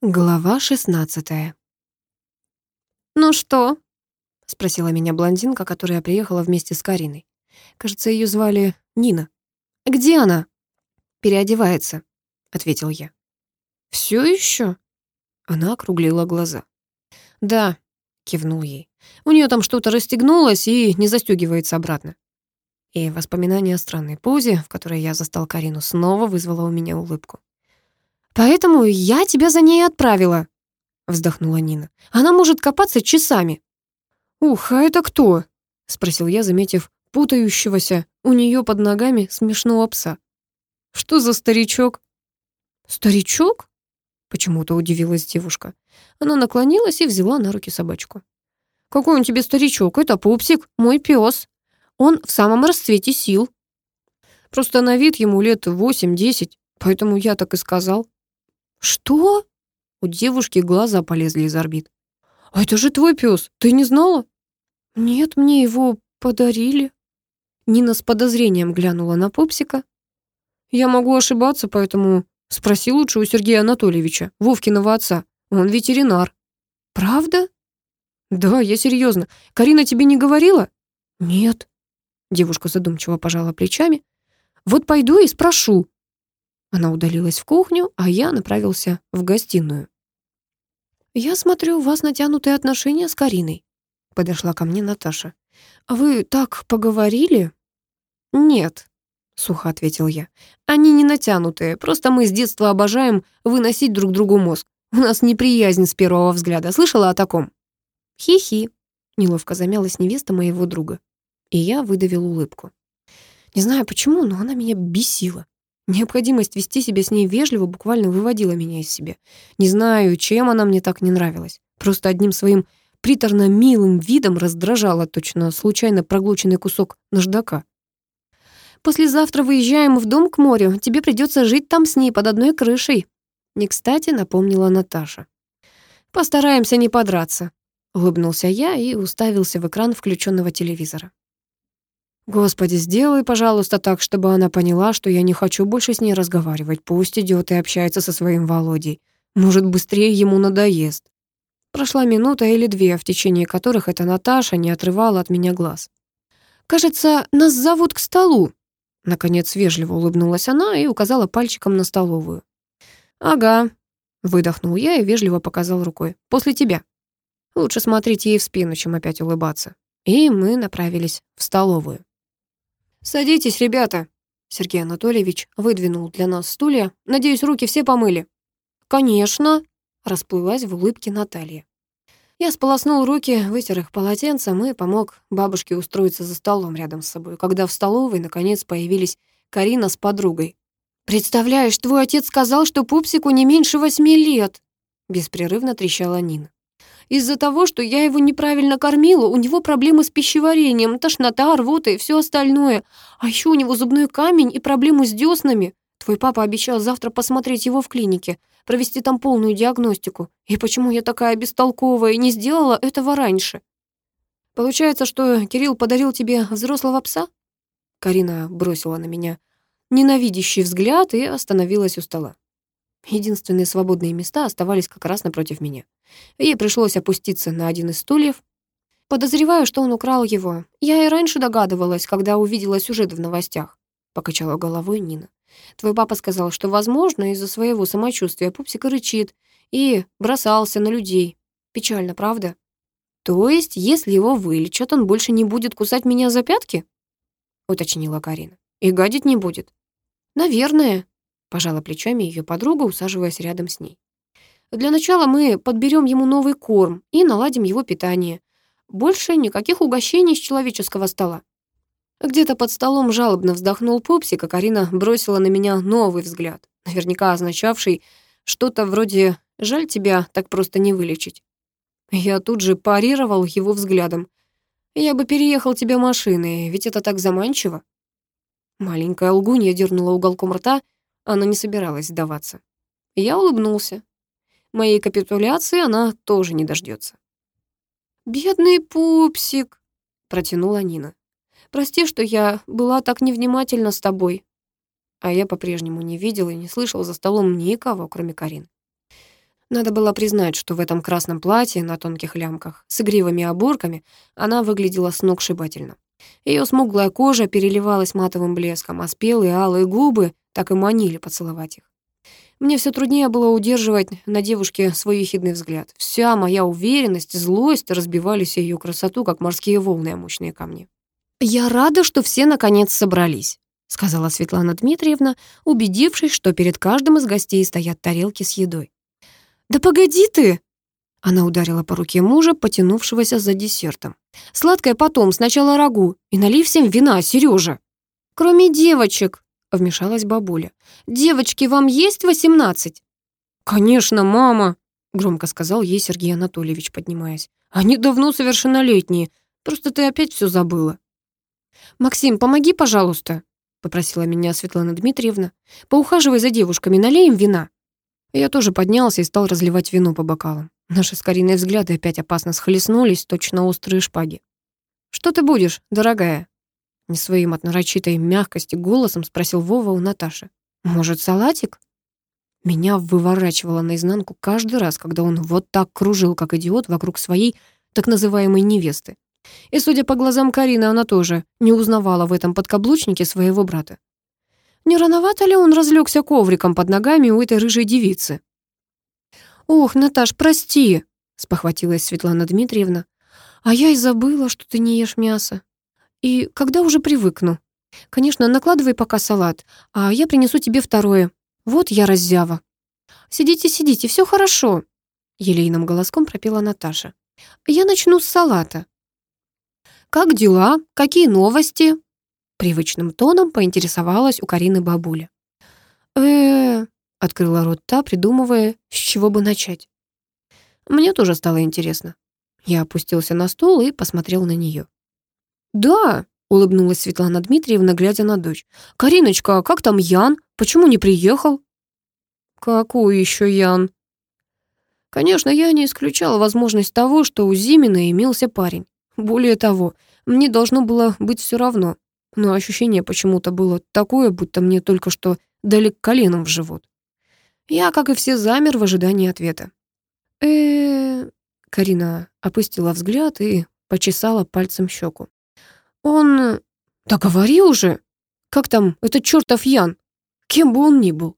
Глава 16 «Ну что?» — спросила меня блондинка, которая приехала вместе с Кариной. Кажется, ее звали Нина. «Где она?» «Переодевается», — ответил я. «Все еще?» Она округлила глаза. «Да», — кивнул ей. «У нее там что-то расстегнулось и не застегивается обратно». И воспоминание о странной позе, в которой я застал Карину, снова вызвало у меня улыбку. «Поэтому я тебя за ней отправила», — вздохнула Нина. «Она может копаться часами». «Ух, а это кто?» — спросил я, заметив путающегося у нее под ногами смешного пса. «Что за старичок?» «Старичок?» — почему-то удивилась девушка. Она наклонилась и взяла на руки собачку. «Какой он тебе старичок? Это пупсик, мой пес. Он в самом расцвете сил. Просто на вид ему лет восемь-десять, поэтому я так и сказал». «Что?» У девушки глаза полезли из орбит. «А это же твой пес, ты не знала?» «Нет, мне его подарили». Нина с подозрением глянула на пупсика. «Я могу ошибаться, поэтому спроси лучше у Сергея Анатольевича, Вовкиного отца. Он ветеринар». «Правда?» «Да, я серьезно. Карина тебе не говорила?» «Нет». Девушка задумчиво пожала плечами. «Вот пойду и спрошу». Она удалилась в кухню, а я направился в гостиную. «Я смотрю, у вас натянутые отношения с Кариной», — подошла ко мне Наташа. «А вы так поговорили?» «Нет», — сухо ответил я. «Они не натянутые, просто мы с детства обожаем выносить друг другу мозг. У нас неприязнь с первого взгляда. Слышала о таком?» «Хи-хи», — неловко замялась невеста моего друга. И я выдавил улыбку. Не знаю почему, но она меня бесила. Необходимость вести себя с ней вежливо буквально выводила меня из себя. Не знаю, чем она мне так не нравилась. Просто одним своим приторно-милым видом раздражала точно случайно проглоченный кусок наждака. «Послезавтра выезжаем в дом к морю. Тебе придется жить там с ней под одной крышей», — не кстати напомнила Наташа. «Постараемся не подраться», — улыбнулся я и уставился в экран включенного телевизора. Господи, сделай, пожалуйста, так, чтобы она поняла, что я не хочу больше с ней разговаривать. Пусть идет и общается со своим Володей. Может, быстрее ему надоест. Прошла минута или две, в течение которых эта Наташа не отрывала от меня глаз. «Кажется, нас зовут к столу», — наконец вежливо улыбнулась она и указала пальчиком на столовую. «Ага», — выдохнул я и вежливо показал рукой. «После тебя». Лучше смотреть ей в спину, чем опять улыбаться. И мы направились в столовую. «Садитесь, ребята!» Сергей Анатольевич выдвинул для нас стулья. «Надеюсь, руки все помыли?» «Конечно!» Расплылась в улыбке Наталья. Я сполоснул руки, вытер их полотенцем и помог бабушке устроиться за столом рядом с собой, когда в столовой, наконец, появились Карина с подругой. «Представляешь, твой отец сказал, что пупсику не меньше восьми лет!» Беспрерывно трещала Нина. Из-за того, что я его неправильно кормила, у него проблемы с пищеварением, тошнота, рвота и все остальное. А еще у него зубной камень и проблемы с деснами. Твой папа обещал завтра посмотреть его в клинике, провести там полную диагностику. И почему я такая бестолковая и не сделала этого раньше? Получается, что Кирилл подарил тебе взрослого пса? Карина бросила на меня ненавидящий взгляд и остановилась у стола. Единственные свободные места оставались как раз напротив меня. Ей пришлось опуститься на один из стульев. Подозреваю, что он украл его. Я и раньше догадывалась, когда увидела сюжет в новостях. Покачала головой Нина. Твой папа сказал, что, возможно, из-за своего самочувствия пупсик рычит и бросался на людей. Печально, правда? То есть, если его вылечат, он больше не будет кусать меня за пятки? Уточнила Карина. И гадить не будет? Наверное, Пожала плечами ее подруга, усаживаясь рядом с ней. Для начала мы подберем ему новый корм и наладим его питание. Больше никаких угощений с человеческого стола. Где-то под столом жалобно вздохнул пупсик, а Карина бросила на меня новый взгляд, наверняка означавший что-то вроде «жаль тебя так просто не вылечить». Я тут же парировал его взглядом. «Я бы переехал тебя машиной, ведь это так заманчиво». Маленькая лгунья дернула уголком рта, она не собиралась сдаваться. Я улыбнулся. Моей капитуляции она тоже не дождется. «Бедный пупсик», — протянула Нина. «Прости, что я была так невнимательна с тобой». А я по-прежнему не видел и не слышал за столом никого, кроме Карин. Надо было признать, что в этом красном платье на тонких лямках с игривыми оборками она выглядела сногсшибательно. Ее смуглая кожа переливалась матовым блеском, а спелые алые губы так и манили поцеловать их. Мне все труднее было удерживать на девушке свой ехидный взгляд. Вся моя уверенность, злость разбивались ее красоту, как морские волны о мощные камни. «Я рада, что все наконец собрались», — сказала Светлана Дмитриевна, убедившись, что перед каждым из гостей стоят тарелки с едой. «Да погоди ты!» Она ударила по руке мужа, потянувшегося за десертом. «Сладкое потом, сначала рагу, и налей всем вина, Сережа. «Кроме девочек», — вмешалась бабуля. «Девочки, вам есть восемнадцать?» «Конечно, мама», — громко сказал ей Сергей Анатольевич, поднимаясь. «Они давно совершеннолетние, просто ты опять все забыла». «Максим, помоги, пожалуйста», — попросила меня Светлана Дмитриевна. «Поухаживай за девушками, налей им вина». Я тоже поднялся и стал разливать вино по бокалам. Наши скорейные взгляды опять опасно схлестнулись, точно острые шпаги. «Что ты будешь, дорогая?» Не своим от нарочитой мягкости голосом спросил Вова у Наташи. «Может, салатик?» Меня выворачивало наизнанку каждый раз, когда он вот так кружил, как идиот, вокруг своей так называемой невесты. И, судя по глазам Карины, она тоже не узнавала в этом подкаблучнике своего брата. Не рановато ли он разлегся ковриком под ногами у этой рыжей девицы? «Ох, Наташ, прости!» — спохватилась Светлана Дмитриевна. «А я и забыла, что ты не ешь мясо. И когда уже привыкну? Конечно, накладывай пока салат, а я принесу тебе второе. Вот я раззява. Сидите, сидите, все хорошо. Елейным голоском пропела Наташа. Я начну с салата. Как дела? Какие новости? Привычным тоном поинтересовалась у Карины бабуля. э открыла рот та, придумывая, с чего бы начать. Мне тоже стало интересно. Я опустился на стул и посмотрел на нее. «Да», — улыбнулась Светлана Дмитриевна, глядя на дочь. «Кариночка, а как там Ян? Почему не приехал?» «Какой еще Ян?» Конечно, я не исключала возможность того, что у Зимина имелся парень. Более того, мне должно было быть все равно. Но ощущение почему-то было такое, будто мне только что дали коленом в живот. Я, как и все, замер в ожидании ответа. э Карина опустила взгляд и почесала пальцем щеку. Он... Да говори уже! Как там этот чертов Ян? Кем бы он ни был.